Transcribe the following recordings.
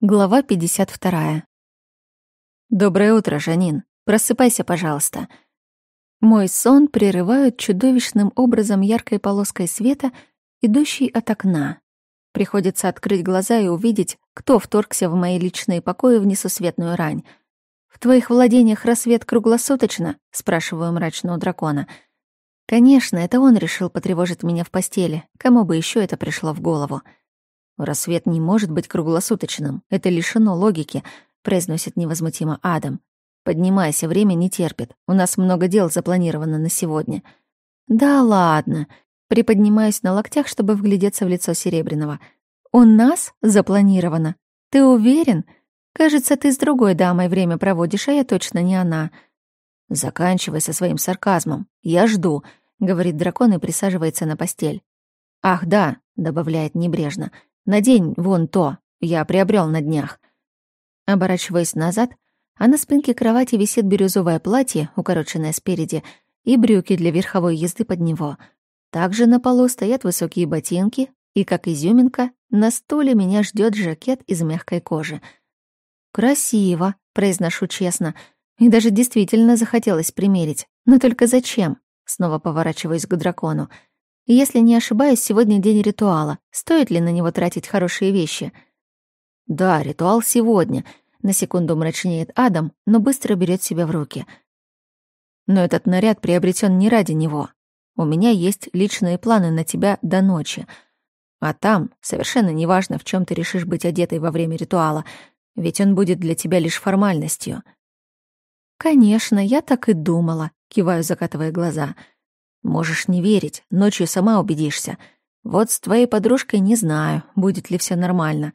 Глава 52. «Доброе утро, Жанин. Просыпайся, пожалуйста». Мой сон прерывают чудовищным образом яркой полоской света, идущей от окна. Приходится открыть глаза и увидеть, кто вторгся в мои личные покои в несусветную рань. «В твоих владениях рассвет круглосуточно?» — спрашиваю мрачного дракона. Конечно, это он решил потревожить меня в постели. Кому бы еще это пришло в голову? — «Рассвет не может быть круглосуточным. Это лишено логики», — произносит невозмутимо Адам. «Поднимайся, время не терпит. У нас много дел запланировано на сегодня». «Да ладно». Приподнимаюсь на локтях, чтобы вглядеться в лицо Серебряного. «У нас запланировано? Ты уверен? Кажется, ты с другой дамой время проводишь, а я точно не она». «Заканчивай со своим сарказмом. Я жду», — говорит дракон и присаживается на постель. «Ах, да», — добавляет небрежно, — Надень вон то, я приобрел на днях». Оборачиваясь назад, а на спинке кровати висит бирюзовое платье, укороченное спереди, и брюки для верховой езды под него. Также на полу стоят высокие ботинки, и, как изюминка, на стуле меня ждет жакет из мягкой кожи. «Красиво», — произношу честно, и даже действительно захотелось примерить. Но только зачем? Снова поворачиваюсь к дракону — если не ошибаюсь, сегодня день ритуала. Стоит ли на него тратить хорошие вещи? Да, ритуал сегодня. На секунду мрачнеет Адам, но быстро берет себя в руки. Но этот наряд приобретен не ради него. У меня есть личные планы на тебя до ночи. А там совершенно неважно, в чем ты решишь быть одетой во время ритуала, ведь он будет для тебя лишь формальностью. Конечно, я так и думала, киваю, закатывая глаза — Можешь не верить, ночью сама убедишься. Вот с твоей подружкой не знаю, будет ли все нормально.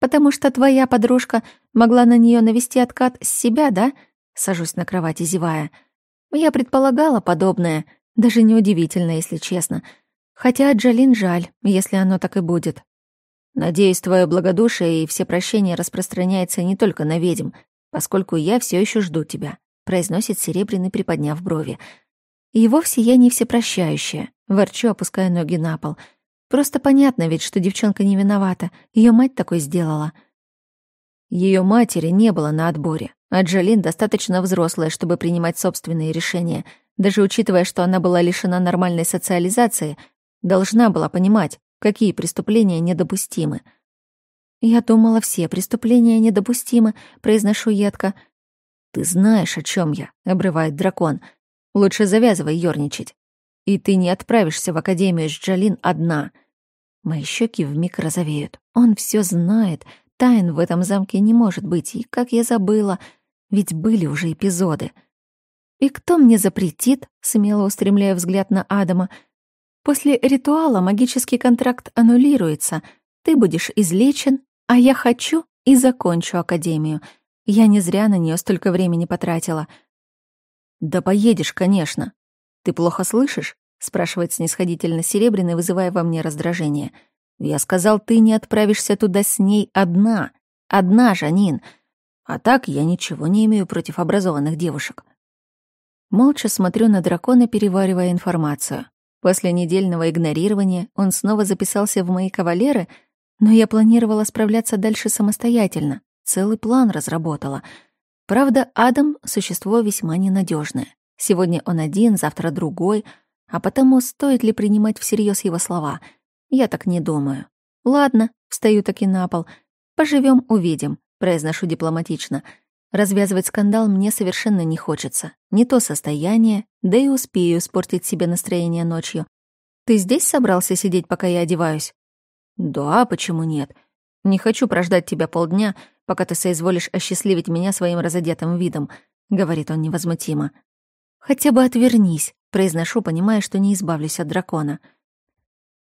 Потому что твоя подружка могла на нее навести откат с себя, да? Сажусь на кровати, зевая. Я предполагала подобное, даже неудивительно, если честно. Хотя Джалин жаль, если оно так и будет. Надеюсь, твое благодушие и все прощения распространяется не только на ведьм, поскольку я все еще жду тебя, произносит Серебряный, приподняв брови. И вовсе я не всепрощающая, ворчу, опуская ноги на пол. Просто понятно ведь, что девчонка не виновата. Ее мать такой сделала. Ее матери не было на отборе, а Джалин достаточно взрослая, чтобы принимать собственные решения. Даже учитывая, что она была лишена нормальной социализации, должна была понимать, какие преступления недопустимы. «Я думала, все преступления недопустимы», — произношу едко. «Ты знаешь, о чем я», — обрывает дракон. Лучше завязывай ёрничать. И ты не отправишься в академию с Джалин одна. Мои щеки вмиг розовеют. Он все знает. Тайн в этом замке не может быть. И как я забыла, ведь были уже эпизоды. И кто мне запретит, смело устремляя взгляд на Адама, после ритуала магический контракт аннулируется. Ты будешь излечен, а я хочу и закончу академию. Я не зря на нее столько времени потратила — «Да поедешь, конечно. Ты плохо слышишь?» — спрашивает снисходительно Серебряный, вызывая во мне раздражение. «Я сказал, ты не отправишься туда с ней одна. Одна, Жанин. А так я ничего не имею против образованных девушек». Молча смотрю на дракона, переваривая информацию. После недельного игнорирования он снова записался в мои кавалеры, но я планировала справляться дальше самостоятельно. Целый план разработала — Правда, Адам — существо весьма ненадежное. Сегодня он один, завтра другой, а потому стоит ли принимать всерьез его слова? Я так не думаю. Ладно, встаю таки на пол. Поживем, увидим, произношу дипломатично. Развязывать скандал мне совершенно не хочется. Не то состояние, да и успею испортить себе настроение ночью. Ты здесь собрался сидеть, пока я одеваюсь? Да, почему нет? Не хочу прождать тебя полдня, пока ты соизволишь осчастливить меня своим разодетым видом», — говорит он невозмутимо. «Хотя бы отвернись», — произношу, понимая, что не избавлюсь от дракона.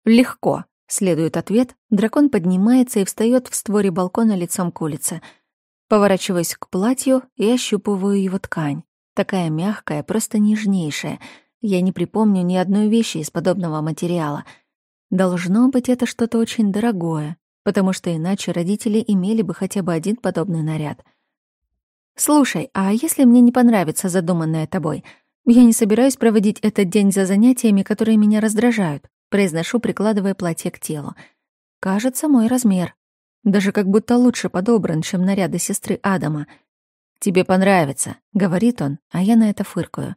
«Легко», — следует ответ. Дракон поднимается и встает в створе балкона лицом к улице. Поворачиваюсь к платью и ощупываю его ткань. Такая мягкая, просто нежнейшая. Я не припомню ни одной вещи из подобного материала. Должно быть, это что-то очень дорогое, потому что иначе родители имели бы хотя бы один подобный наряд. «Слушай, а если мне не понравится задуманное тобой? Я не собираюсь проводить этот день за занятиями, которые меня раздражают», произношу, прикладывая платье к телу. «Кажется, мой размер». Даже как будто лучше подобран, чем наряды сестры Адама. «Тебе понравится», — говорит он, а я на это фыркаю.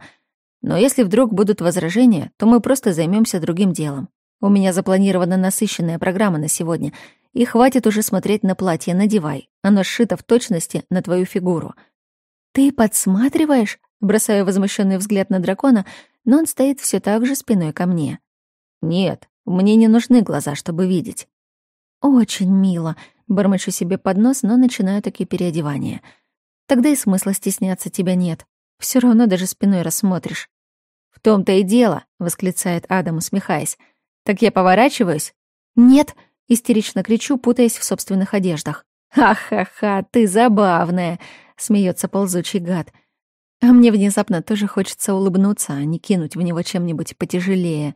«Но если вдруг будут возражения, то мы просто займемся другим делом. У меня запланирована насыщенная программа на сегодня, и хватит уже смотреть на платье, надевай. Оно сшито в точности на твою фигуру». «Ты подсматриваешь?» — бросаю возмущенный взгляд на дракона, но он стоит все так же спиной ко мне. «Нет, мне не нужны глаза, чтобы видеть». «Очень мило», — бормочу себе под нос, но начинаю таки переодевание. «Тогда и смысла стесняться тебя нет. Все равно даже спиной рассмотришь». «В том-то и дело», — восклицает Адам, усмехаясь. «Так я поворачиваюсь?» «Нет», — истерично кричу, путаясь в собственных одеждах. «Ха-ха-ха, ты забавная», — смеется ползучий гад. А мне внезапно тоже хочется улыбнуться, а не кинуть в него чем-нибудь потяжелее.